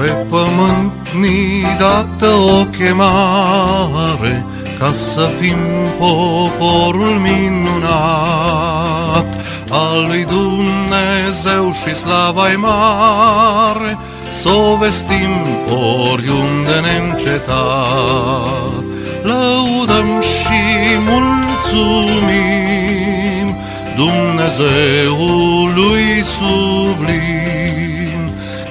Pe pământ ni dată o chemare ca să fim poporul minunat al lui Dumnezeu și slava mare, să o vestim oriunde neîncetat. Lăudăm și mulțumim Dumnezeului sublim.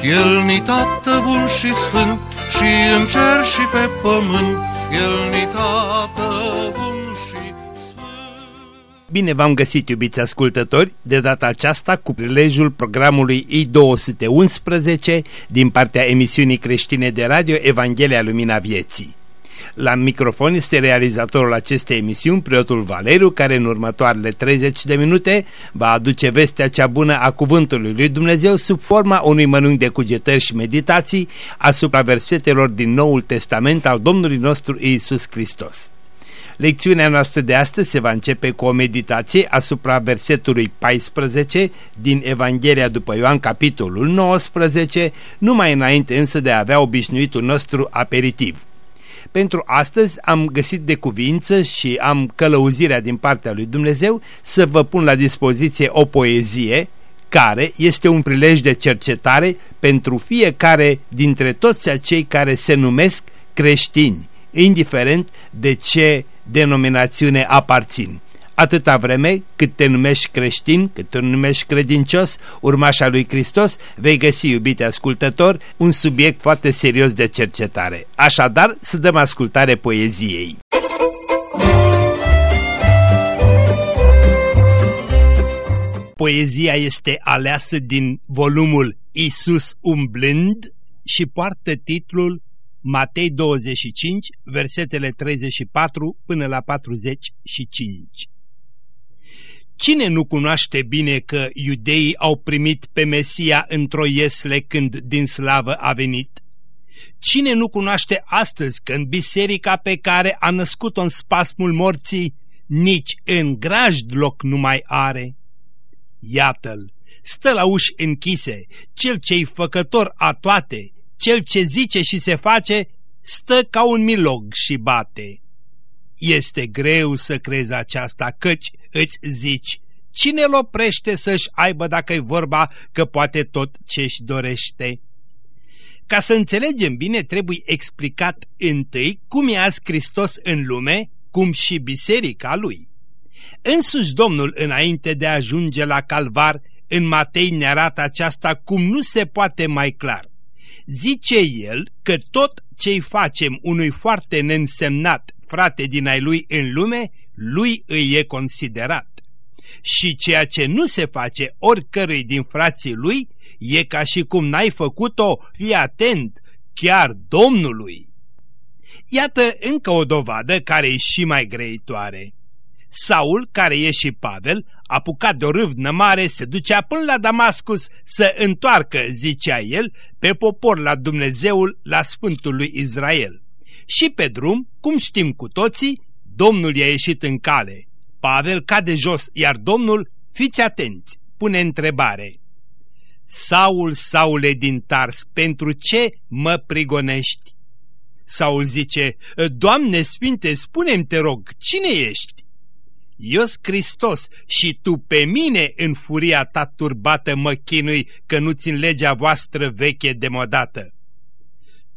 El ni tată bun și sfânt și în cer și pe pământ, El ni tată bun și sfânt. Bine v-am găsit, iubiți ascultători, de data aceasta cu prilejul programului I-211 din partea emisiunii creștine de radio Evanghelia Lumina Vieții. La microfon este realizatorul acestei emisiuni, preotul Valeriu, care în următoarele 30 de minute va aduce vestea cea bună a Cuvântului lui Dumnezeu sub forma unui mănânc de cugetări și meditații asupra versetelor din Noul Testament al Domnului nostru Iisus Hristos. Lecțiunea noastră de astăzi se va începe cu o meditație asupra versetului 14 din Evanghelia după Ioan, capitolul 19, numai înainte însă de a avea obișnuitul nostru aperitiv. Pentru astăzi am găsit de cuvință și am călăuzirea din partea lui Dumnezeu să vă pun la dispoziție o poezie care este un prilej de cercetare pentru fiecare dintre toți acei care se numesc creștini, indiferent de ce denominațiune aparțin atâta vreme cât te numești creștin, cât te numești credincios, urmașa lui Hristos, vei găsi, iubite ascultător, un subiect foarte serios de cercetare. Așadar, să dăm ascultare poeziei. Poezia este aleasă din volumul Isus umblând și poartă titlul Matei 25, versetele 34 până la 45. Cine nu cunoaște bine că iudeii au primit pe Mesia într-o iesle când din slavă a venit? Cine nu cunoaște astăzi că în biserica pe care a născut-o în spasmul morții, nici în grajd loc nu mai are? Iată-l, stă la uși închise, cel ce-i făcător a toate, cel ce zice și se face, stă ca un milog și bate. Este greu să crezi aceasta, căci îți zici, cine îl oprește să-și aibă dacă-i vorba că poate tot ce-și dorește? Ca să înțelegem bine, trebuie explicat întâi cum e azi Hristos în lume, cum și biserica lui. Însuși Domnul, înainte de a ajunge la calvar, în Matei ne arată aceasta cum nu se poate mai clar. Zice el că tot ce-i facem unui foarte neînsemnat frate din ai lui în lume, lui îi e considerat. Și ceea ce nu se face oricărui din frații lui, e ca și cum n-ai făcut-o, fii atent, chiar Domnului. Iată încă o dovadă care e și mai greitoare. Saul, care e și Pavel, apucat de o râvnă mare, se ducea până la Damascus să întoarcă, zicea el, pe popor la Dumnezeul, la Sfântul lui Israel. Și pe drum, cum știm cu toții, Domnul i-a ieșit în cale. Pavel cade jos, iar Domnul, fiți atenți, pune întrebare. Saul, Saule din Tars, pentru ce mă prigonești? Saul zice, Doamne Sfinte, spune-mi, te rog, cine ești? Ios Hristos și tu pe mine în furia ta turbată mă chinui că nu țin legea voastră veche demodată.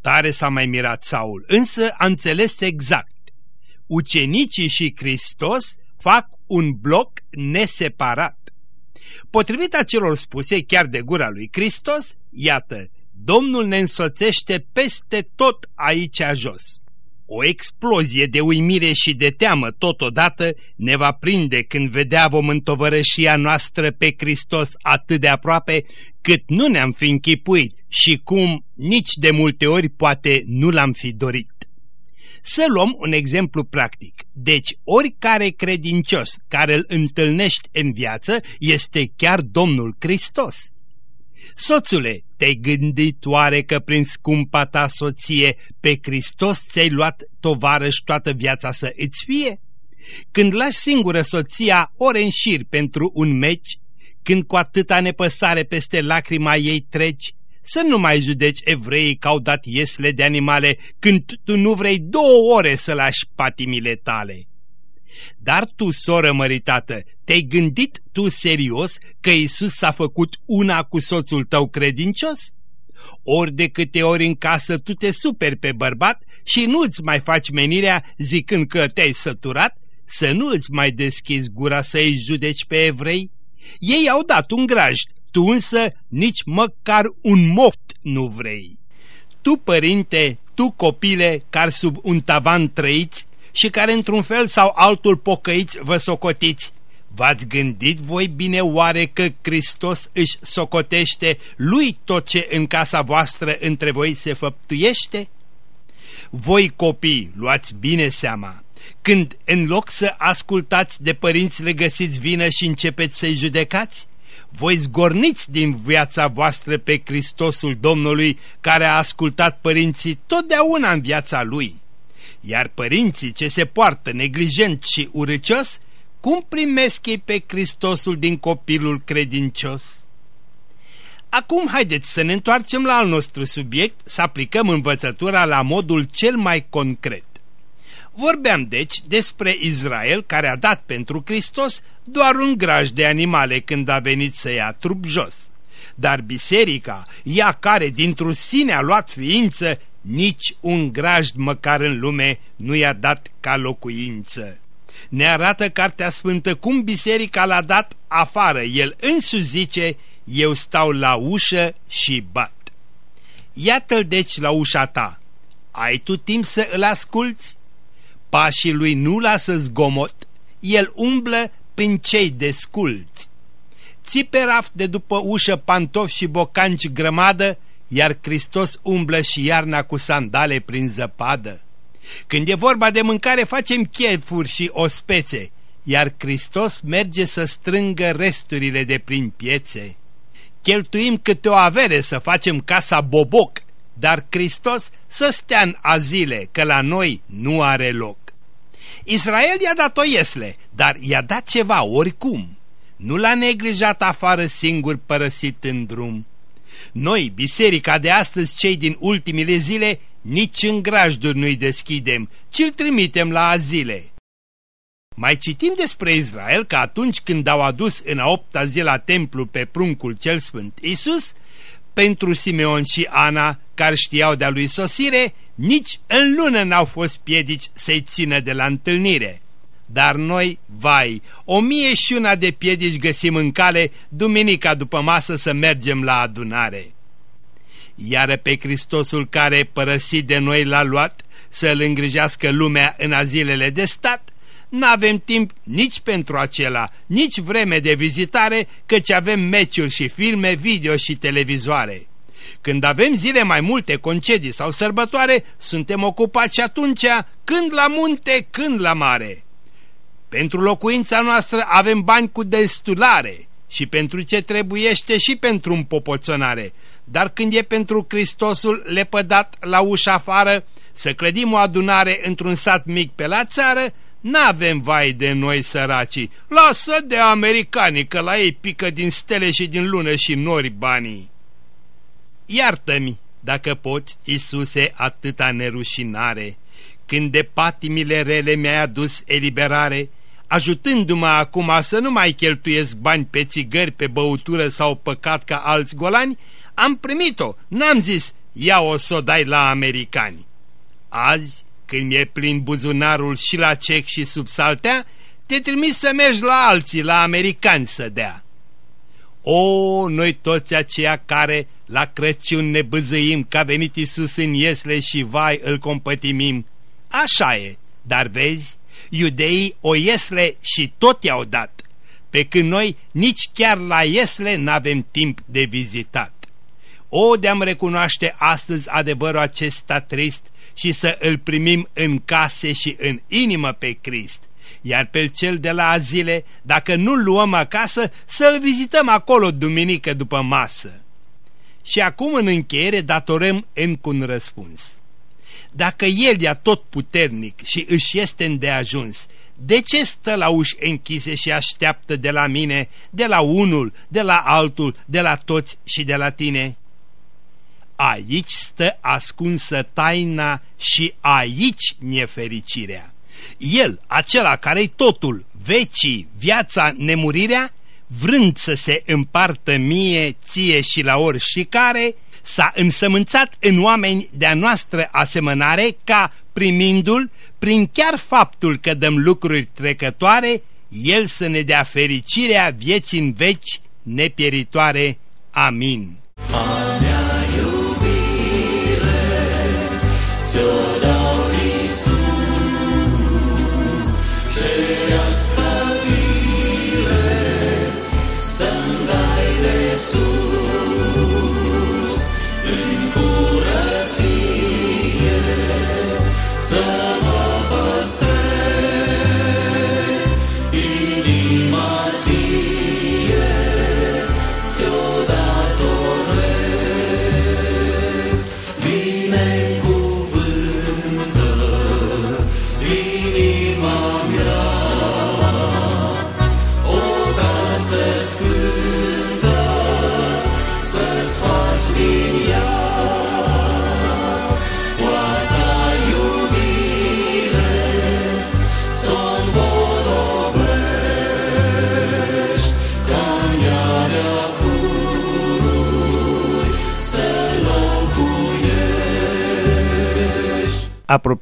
Tare s-a mai mirat Saul, însă a înțeles exact. Ucenicii și Hristos fac un bloc neseparat. Potrivit acelor spuse chiar de gura lui Hristos, iată, Domnul ne însoțește peste tot aici jos. O explozie de uimire și de teamă totodată ne va prinde când vedea vom întovărășia noastră pe Hristos atât de aproape cât nu ne-am fi închipuit și cum nici de multe ori poate nu l-am fi dorit. Să luăm un exemplu practic. Deci, oricare credincios care îl întâlnești în viață este chiar Domnul Hristos. Soțule, te-ai gândit oare că prin scumpa ta soție pe Hristos ți-ai luat tovarăș toată viața să îți fie? Când lași singură soția ore în șir pentru un meci, când cu atâta nepăsare peste lacrima ei treci, să nu mai judeci evreii că au dat iesle de animale când tu nu vrei două ore să lași patimile tale. Dar tu, soră măritată, te-ai gândit tu serios că Isus s-a făcut una cu soțul tău credincios? Ori de câte ori în casă tu te superi pe bărbat și nu-ți mai faci menirea zicând că te-ai săturat, să nu îți mai deschizi gura să-i judeci pe evrei? Ei au dat un graj, tu însă nici măcar un moft nu vrei. Tu, părinte, tu, copile, care sub un tavan trăiți și care într-un fel sau altul pocăiți vă socotiți, V-ați gândit voi bine oare că Hristos își socotește lui tot ce în casa voastră între voi se făptuiește? Voi copii, luați bine seama, când în loc să ascultați de părinți le găsiți vină și începeți să-i judecați? Voi zgorniți din viața voastră pe Hristosul Domnului care a ascultat părinții totdeauna în viața lui. Iar părinții ce se poartă neglijent și urăcios, cum primesc ei pe Hristosul din copilul credincios? Acum haideți să ne întoarcem la al nostru subiect, să aplicăm învățătura la modul cel mai concret. Vorbeam deci despre Israel care a dat pentru Hristos doar un graj de animale când a venit să ia trup jos. Dar biserica, ea care dintr-o sine a luat ființă, nici un grajd măcar în lume nu i-a dat ca locuință. Ne arată Cartea Sfântă cum biserica l-a dat afară. El însuși zice, eu stau la ușă și bat. Iată-l deci la ușa ta. Ai tu timp să îl asculți? Pașii lui nu lasă zgomot, el umblă prin cei desculți. Țipe raft de după ușă pantofi și bocanci grămadă, iar Hristos umblă și iarna cu sandale prin zăpadă. Când e vorba de mâncare facem chefuri și ospețe, iar Hristos merge să strângă resturile de prin piețe. Cheltuim câte o avere să facem casa boboc, dar Hristos să stea în azile, că la noi nu are loc. Israel i-a dat o iesle, dar i-a dat ceva oricum. Nu l-a neglijat afară singur părăsit în drum. Noi, biserica de astăzi, cei din ultimile zile, nici în grajduri nu-i deschidem, ci îl trimitem la azile. Mai citim despre Israel că atunci când au adus în a opta zi la templu pe pruncul cel sfânt Isus, pentru Simeon și Ana, care știau de-a lui sosire, nici în lună n-au fost piedici să-i țină de la întâlnire. Dar noi, vai, o mie și una de piedici găsim în cale duminica după masă să mergem la adunare. Iar pe Hristosul care, părăsit de noi, l-a luat să-l îngrijească lumea în azilele de stat, n-avem timp nici pentru acela, nici vreme de vizitare, căci avem meciuri și filme, video și televizoare. Când avem zile mai multe, concedii sau sărbătoare, suntem ocupați atunci când la munte, când la mare. Pentru locuința noastră avem bani cu destulare și pentru ce trebuiește și pentru împopoțonare, dar când e pentru Hristosul lepădat la ușa afară, să clădim o adunare într-un sat mic pe la țară, N-avem vai de noi săracii, lasă de americani că la ei pică din stele și din lună și nori banii. Iartă-mi, dacă poți, Isuse, atâta nerușinare, când de patimile rele mi-ai adus eliberare, ajutându-mă acum să nu mai cheltuiesc bani pe țigări, pe băutură sau păcat ca alți golani, am primit-o, n-am zis, ia-o să o dai la americani. Azi, când mi-e plin buzunarul și la cec și sub saltea, te trimis să mergi la alții, la americani să dea. O, noi toți aceia care la Crăciun ne băzăim că a venit Isus în Iesle și vai îl compătimim. Așa e, dar vezi, iudeii o Iesle și tot i-au dat, pe când noi nici chiar la Iesle n-avem timp de vizitat. O, de-am recunoaște astăzi adevărul acesta trist și să îl primim în case și în inimă pe Crist, iar pe cel de la azile, dacă nu-l luăm acasă, să-l vizităm acolo duminică după masă. Și acum în încheiere datorăm încă un răspuns. Dacă El e tot puternic și își este îndeajuns, de ce stă la uși închise și așteaptă de la mine, de la unul, de la altul, de la toți și de la tine? aici stă ascunsă taina și aici nefericirea. El, acela care-i totul, vecii, viața, nemurirea, vrând să se împartă mie, ție și la ori și care, s-a însămânțat în oameni de-a noastră asemănare ca, primindu-l, prin chiar faptul că dăm lucruri trecătoare, el să ne dea fericirea vieții în veci nepieritoare. Amin. Amin.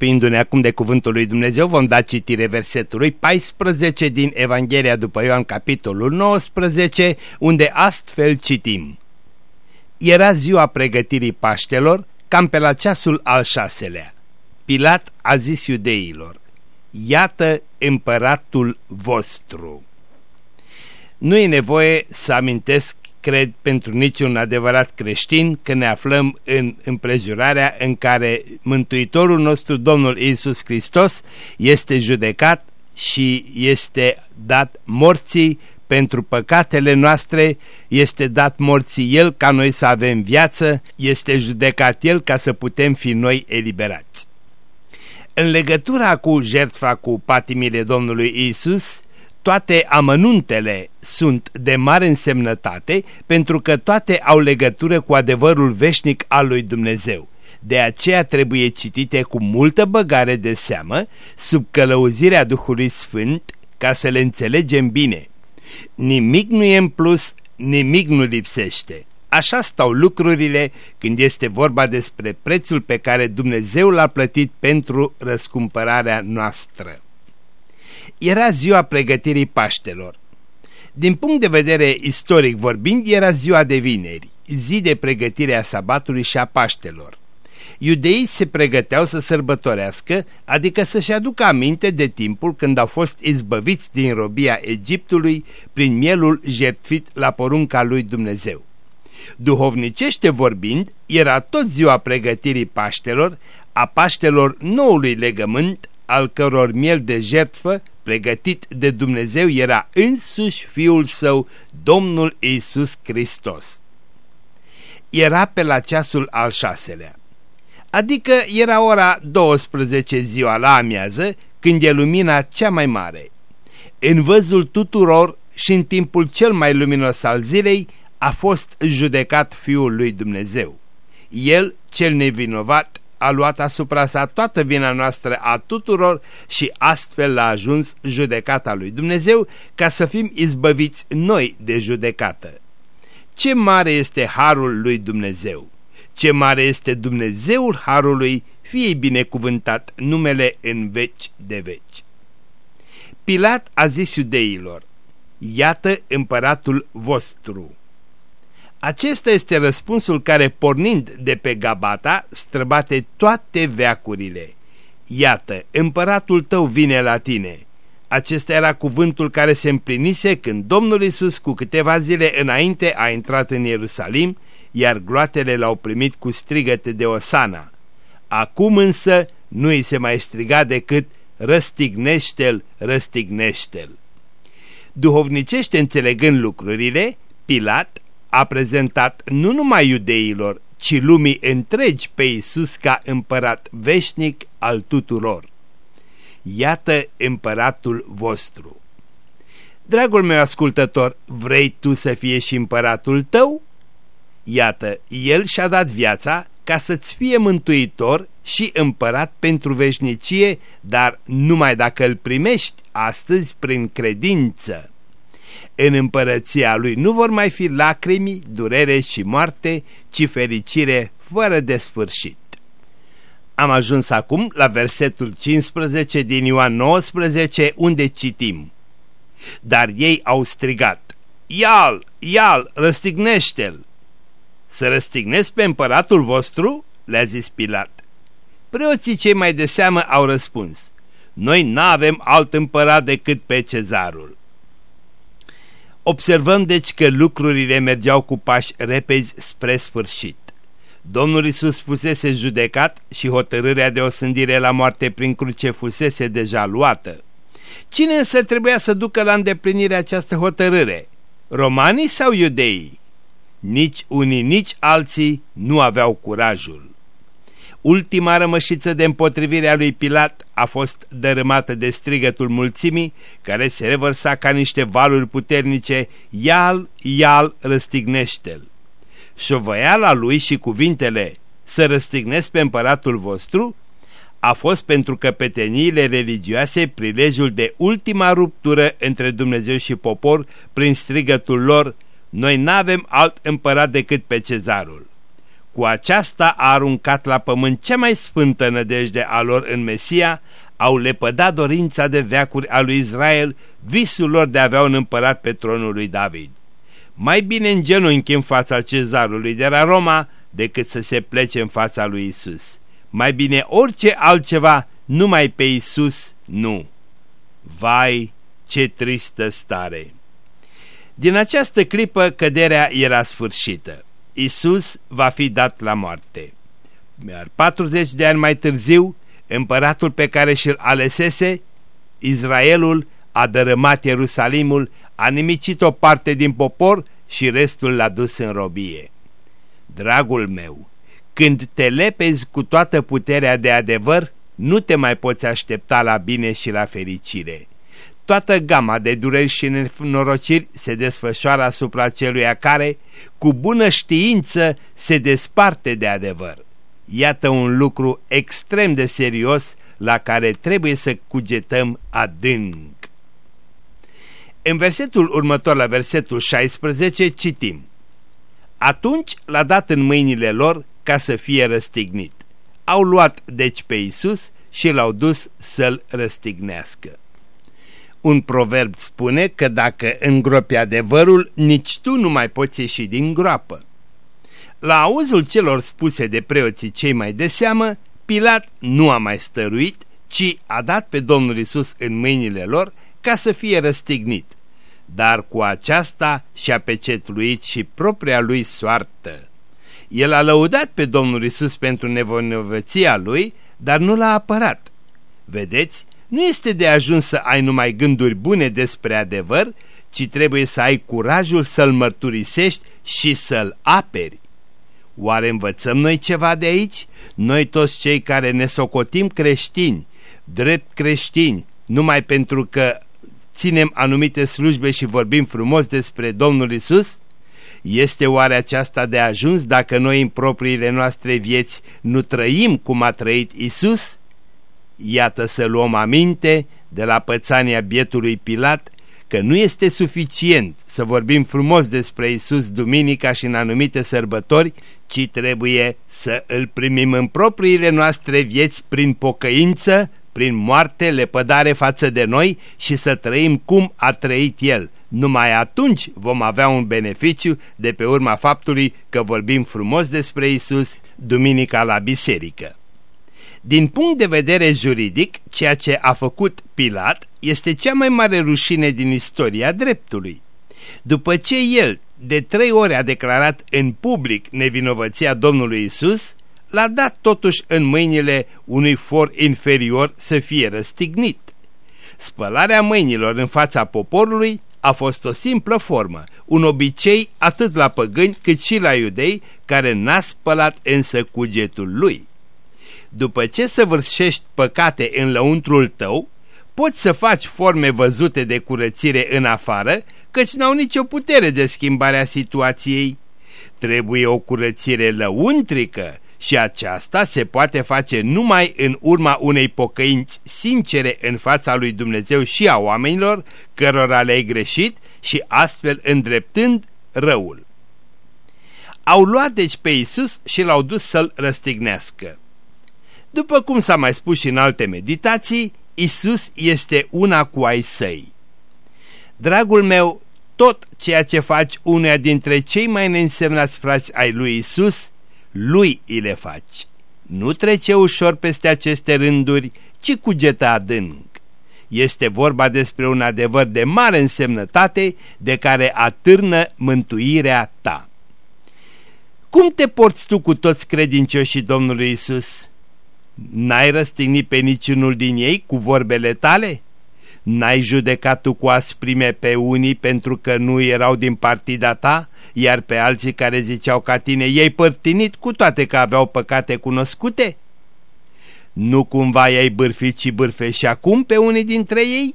Apropiindu-ne acum de cuvântul lui Dumnezeu, vom da citire versetului 14 din Evanghelia după Ioan, capitolul 19, unde astfel citim. Era ziua pregătirii Paștelor, cam pe la ceasul al șaselea. Pilat a zis iudeilor, Iată împăratul vostru. Nu e nevoie să amintesc cred pentru niciun adevărat creștin că ne aflăm în împrejurarea în care Mântuitorul nostru, Domnul Isus Hristos, este judecat și este dat morții pentru păcatele noastre, este dat morții El ca noi să avem viață, este judecat El ca să putem fi noi eliberați. În legătura cu jertfa cu patimile Domnului Isus, toate amănuntele sunt de mare însemnătate pentru că toate au legătură cu adevărul veșnic al lui Dumnezeu. De aceea trebuie citite cu multă băgare de seamă, sub călăuzirea Duhului Sfânt, ca să le înțelegem bine. Nimic nu e în plus, nimic nu lipsește. Așa stau lucrurile când este vorba despre prețul pe care Dumnezeu l-a plătit pentru răscumpărarea noastră era ziua pregătirii Paștelor. Din punct de vedere istoric vorbind, era ziua de vineri, zi de pregătire a sabatului și a Paștelor. Iudeii se pregăteau să sărbătorească, adică să-și aducă aminte de timpul când au fost izbăviți din robia Egiptului prin mielul jertfit la porunca lui Dumnezeu. Duhovnicește vorbind, era tot ziua pregătirii Paștelor, a Paștelor noului legământ, al căror miel de jertfă pregătit de Dumnezeu era însuși Fiul Său, Domnul Isus Hristos. Era pe la ceasul al șaselea, adică era ora 12 ziua la amiază, când e lumina cea mai mare. În văzul tuturor și în timpul cel mai luminos al zilei a fost judecat Fiul lui Dumnezeu. El, cel nevinovat, a luat asupra sa toată vina noastră a tuturor și astfel a ajuns judecata lui Dumnezeu ca să fim izbăviți noi de judecată. Ce mare este harul lui Dumnezeu! Ce mare este Dumnezeul harului, fie binecuvântat numele în veci de veci. Pilat a zis iudeilor, iată împăratul vostru. Acesta este răspunsul care, pornind de pe Gabata, străbate toate veacurile. Iată, împăratul tău vine la tine. Acesta era cuvântul care se împlinise când Domnul Isus cu câteva zile înainte a intrat în Ierusalim, iar gloatele l-au primit cu strigăte de osana. Acum însă nu îi se mai striga decât răstignește-l, răstignește-l. Duhovnicește înțelegând lucrurile, Pilat a prezentat nu numai iudeilor, ci lumii întregi pe Iisus ca împărat veșnic al tuturor. Iată împăratul vostru. Dragul meu ascultător, vrei tu să fie și împăratul tău? Iată, el și-a dat viața ca să-ți fie mântuitor și împărat pentru veșnicie, dar numai dacă îl primești astăzi prin credință. În împărăția lui nu vor mai fi lacrimi, durere și moarte, ci fericire fără de sfârșit. Am ajuns acum la versetul 15 din Ioan 19, unde citim. Dar ei au strigat, Ial, ial, răstignește-l! Să răstignesc pe împăratul vostru? le-a zis Pilat. Preoții cei mai de seamă au răspuns, Noi n-avem alt împărat decât pe cezarul. Observăm deci că lucrurile mergeau cu pași repezi spre sfârșit. Domnul Isus fusese judecat și hotărârea de osândire la moarte prin cruce fusese deja luată. Cine însă trebuia să ducă la îndeplinire această hotărâre? Romanii sau iudeii? Nici unii, nici alții nu aveau curajul. Ultima rămășiță de împotrivire a lui Pilat a fost dărâmată de strigătul mulțimii, care se revărsa ca niște valuri puternice, Ial, ial, răstignește-l. Șovăiala lui și cuvintele, să răstignesc pe împăratul vostru, a fost pentru căpeteniile religioase prilejul de ultima ruptură între Dumnezeu și popor prin strigătul lor, noi n-avem alt împărat decât pe cezarul. Cu aceasta a aruncat la pământ cea mai sfântă nădejde a lor în Mesia, au lepădat dorința de veacuri a lui Israel, visul lor de a avea un împărat pe tronul lui David. Mai bine în genunchi în fața cezarului de la Roma decât să se plece în fața lui Isus. Mai bine orice altceva, numai pe Isus nu. Vai, ce tristă stare! Din această clipă căderea era sfârșită. Isus va fi dat la moarte. Iar 40 de ani mai târziu, împăratul pe care și-l alesese, Israelul a dărâmat Ierusalimul, a nimicit o parte din popor și restul l-a dus în robie. Dragul meu, când te lepezi cu toată puterea de adevăr, nu te mai poți aștepta la bine și la fericire. Toată gama de dureri și nenorociri se desfășoară asupra celuia care, cu bună știință, se desparte de adevăr. Iată un lucru extrem de serios la care trebuie să cugetăm adânc. În versetul următor, la versetul 16, citim Atunci l-a dat în mâinile lor ca să fie răstignit. Au luat deci pe Isus și l-au dus să-l răstignească. Un proverb spune că dacă îngropi adevărul, nici tu nu mai poți ieși din groapă. La auzul celor spuse de preoții cei mai de seamă, Pilat nu a mai stăruit, ci a dat pe Domnul Isus în mâinile lor ca să fie răstignit. Dar cu aceasta și-a pecetluit și propria lui soartă. El a lăudat pe Domnul Isus pentru nevoinovăția lui, dar nu l-a apărat. Vedeți, nu este de ajuns să ai numai gânduri bune despre adevăr, ci trebuie să ai curajul să-l mărturisești și să-l aperi. Oare învățăm noi ceva de aici? Noi toți cei care ne socotim creștini, drept creștini, numai pentru că ținem anumite slujbe și vorbim frumos despre Domnul Isus? Este oare aceasta de ajuns dacă noi în propriile noastre vieți nu trăim cum a trăit Isus? Iată să luăm aminte de la pățania bietului Pilat că nu este suficient să vorbim frumos despre Isus duminica și în anumite sărbători, ci trebuie să îl primim în propriile noastre vieți prin pocăință, prin moarte, lepădare față de noi și să trăim cum a trăit El. Numai atunci vom avea un beneficiu de pe urma faptului că vorbim frumos despre Isus duminica la biserică. Din punct de vedere juridic, ceea ce a făcut Pilat este cea mai mare rușine din istoria dreptului. După ce el de trei ori a declarat în public nevinovăția Domnului Isus, l-a dat totuși în mâinile unui for inferior să fie răstignit. Spălarea mâinilor în fața poporului a fost o simplă formă, un obicei atât la păgâni cât și la iudei, care n-a spălat însă cugetul lui. După ce săvârșești păcate în lăuntrul tău, poți să faci forme văzute de curățire în afară, căci n-au nicio putere de schimbare a situației. Trebuie o curățire lăuntrică și aceasta se poate face numai în urma unei pocăinți sincere în fața lui Dumnezeu și a oamenilor cărora le-ai greșit și astfel îndreptând răul. Au luat deci pe Isus și l-au dus să-l răstignească. După cum s-a mai spus și în alte meditații, Isus este una cu ai săi. Dragul meu, tot ceea ce faci unuia dintre cei mai neînsemnați frați ai lui Isus, lui îi le faci. Nu trece ușor peste aceste rânduri, ci cugeta adânc. Este vorba despre un adevăr de mare însemnătate de care atârnă mântuirea ta. Cum te porți tu cu toți credincioșii Domnului Isus? N-ai răstignit pe niciunul din ei cu vorbele tale? N-ai judecat tu cu asprime pe unii pentru că nu erau din partida ta, iar pe alții care ziceau ca tine ei părtinit cu toate că aveau păcate cunoscute? Nu cumva i-ai bârfit și bârfești acum pe unii dintre ei?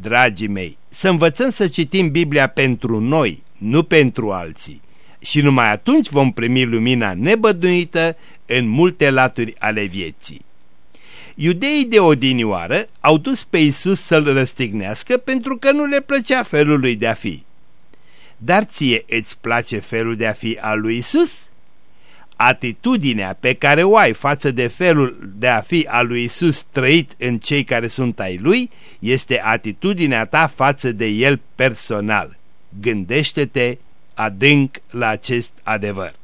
Dragii mei, să învățăm să citim Biblia pentru noi, nu pentru alții. Și numai atunci vom primi lumina nebăduită în multe laturi ale vieții. Iudeii de odinioară au dus pe Isus să-l răstignească pentru că nu le plăcea felul lui de a fi. Dar ție îți place felul de a fi al lui Isus? Atitudinea pe care o ai față de felul de a fi al lui Isus trăit în cei care sunt ai lui este atitudinea ta față de el personal. Gândește-te adânc la acest adevăr.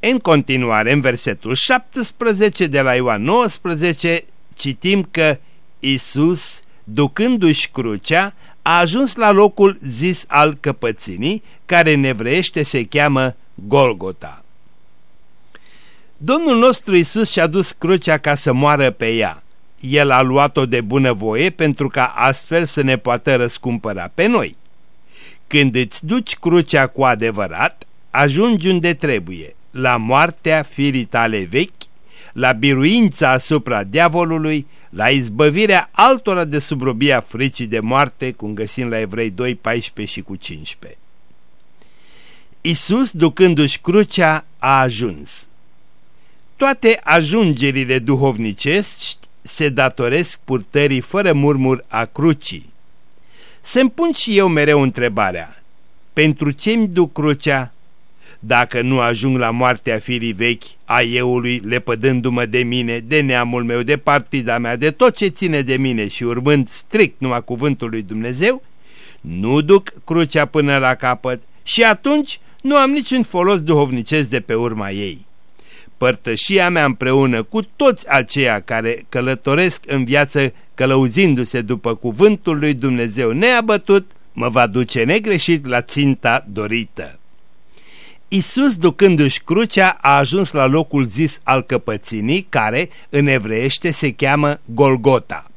În continuare, în versetul 17 de la Ioan 19, citim că Isus, ducându-și crucea, a ajuns la locul zis al căpățânii, care în evreiește se cheamă Golgota. Domnul nostru Isus și-a dus crucea ca să moară pe ea. El a luat-o de bunăvoie pentru ca astfel să ne poată răscumpăra pe noi. Când îți duci crucea cu adevărat, ajungi unde trebuie, la moartea firii tale vechi, la biruința asupra diavolului, la izbăvirea altora de subrobia fricii de moarte, cum găsim la Evrei 2, 14 și cu 15. Isus, ducându-și crucea, a ajuns. Toate ajungerile duhovnicești se datoresc purtării fără murmur a crucii. Se-mi pun și eu mereu întrebarea, pentru ce-mi duc crucea dacă nu ajung la moartea firii vechi a euului, lepădându-mă de mine, de neamul meu, de partida mea, de tot ce ține de mine și urmând strict numai cuvântul lui Dumnezeu, nu duc crucea până la capăt și atunci nu am niciun folos duhovnicesc de pe urma ei. Părtășia mea împreună cu toți aceia care călătoresc în viață călăuzindu-se după cuvântul lui Dumnezeu neabătut, mă va duce negreșit la ținta dorită. Isus, ducându-și crucea, a ajuns la locul zis al căpăținii, care, în evreiește, se cheamă Golgota.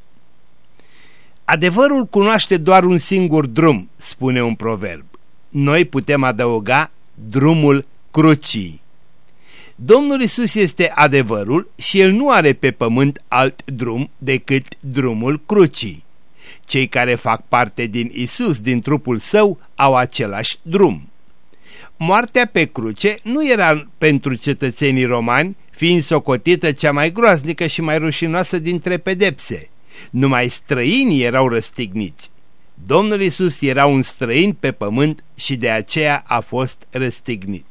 Adevărul cunoaște doar un singur drum, spune un proverb. Noi putem adăuga drumul crucii. Domnul Isus este adevărul și El nu are pe pământ alt drum decât drumul crucii. Cei care fac parte din Isus, din trupul său, au același drum moartea pe cruce nu era pentru cetățenii romani, fiind socotită cea mai groaznică și mai rușinoasă dintre pedepse. Numai străinii erau răstigniți. Domnul Isus era un străin pe pământ și de aceea a fost răstignit.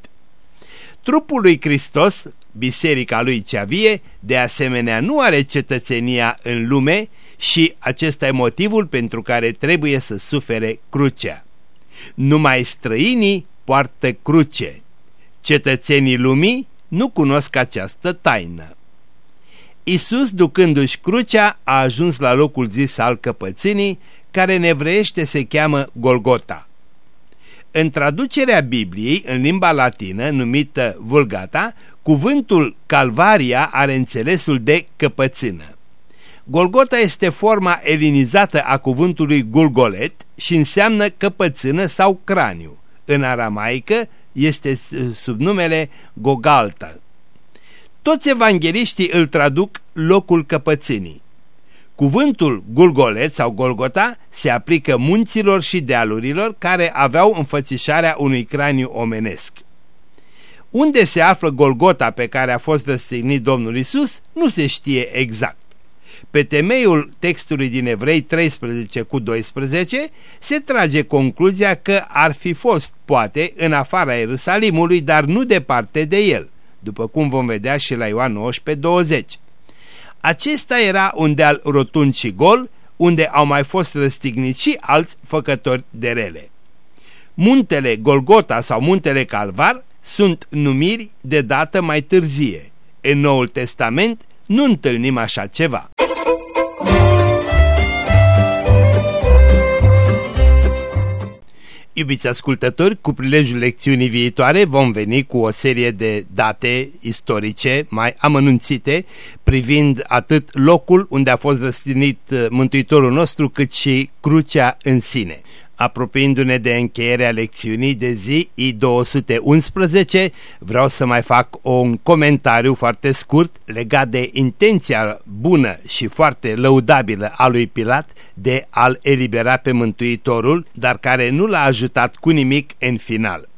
Trupul lui Hristos, biserica lui cea vie, de asemenea nu are cetățenia în lume și acesta e motivul pentru care trebuie să sufere crucea. Numai străinii poartă cruce. Cetățenii lumii nu cunosc această taină. Isus, ducându-și crucea, a ajuns la locul zis al căpățânii, care în evreiește se cheamă Golgota. În traducerea Bibliei, în limba latină, numită Vulgata, cuvântul Calvaria are înțelesul de căpățână. Golgota este forma elinizată a cuvântului Gulgolet și înseamnă căpățână sau craniu în aramaică este sub numele Gogalta. Toți evangeliștii îl traduc locul căpățânii. Cuvântul Gulgolet sau Golgota se aplică munților și dealurilor care aveau înfățișarea unui craniu omenesc. Unde se află Golgota pe care a fost răstignit Domnul Isus, nu se știe exact. Pe temeiul textului din Evrei 13 cu 12 se trage concluzia că ar fi fost, poate, în afara Ierusalimului, dar nu departe de el, după cum vom vedea și la Ioan 19 20. Acesta era un deal rotund și gol, unde au mai fost răstigniți și alți făcători de rele. Muntele Golgota sau Muntele Calvar sunt numiri de dată mai târzie. În Noul Testament nu întâlnim așa ceva. Iubiți ascultători, cu prilejul lecțiunii viitoare vom veni cu o serie de date istorice mai amănunțite privind atât locul unde a fost răstinit uh, Mântuitorul nostru cât și crucea în sine. Apropiindu-ne de încheierea lecțiunii de zi I-211, vreau să mai fac un comentariu foarte scurt legat de intenția bună și foarte lăudabilă a lui Pilat de a-l elibera pe Mântuitorul, dar care nu l-a ajutat cu nimic în final.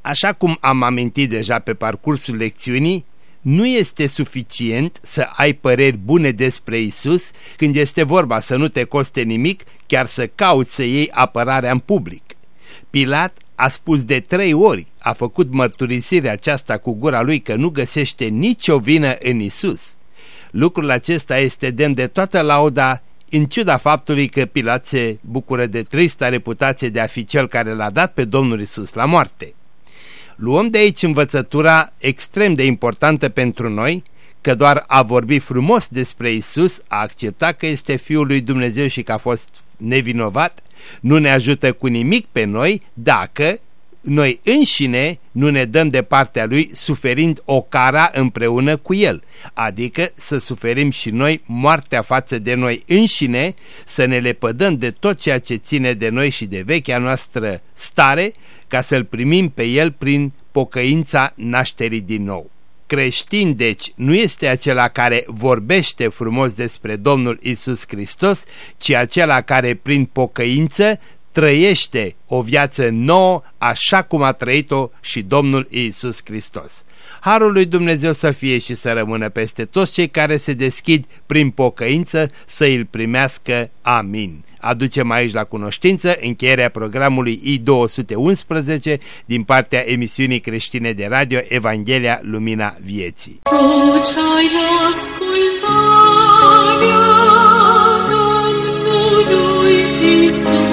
Așa cum am amintit deja pe parcursul lecțiunii, nu este suficient să ai păreri bune despre Isus când este vorba să nu te coste nimic, chiar să cauți să iei apărarea în public. Pilat a spus de trei ori, a făcut mărturisirea aceasta cu gura lui că nu găsește nicio vină în Isus. Lucrul acesta este demn de toată lauda în ciuda faptului că Pilat se bucură de trista reputație de a fi cel care l-a dat pe Domnul Isus la moarte. Luăm de aici învățătura extrem de importantă pentru noi, că doar a vorbi frumos despre Isus, a accepta că este Fiul lui Dumnezeu și că a fost nevinovat, nu ne ajută cu nimic pe noi dacă noi înșine nu ne dăm de partea lui suferind o cara împreună cu el, adică să suferim și noi moartea față de noi înșine, să ne lepădăm de tot ceea ce ține de noi și de vechea noastră stare, ca să-l primim pe el prin pocăința nașterii din nou. Creștin, deci, nu este acela care vorbește frumos despre Domnul Isus Hristos, ci acela care prin pocăință trăiește o viață nouă așa cum a trăit-o și Domnul Isus Hristos. Harul lui Dumnezeu să fie și să rămână peste toți cei care se deschid prin pocăință să îl primească. Amin. Aducem aici la cunoștință încheierea programului I-211 din partea emisiunii creștine de radio Evanghelia Lumina Vieții. Tu ce-ai ascultarea Domnului Isus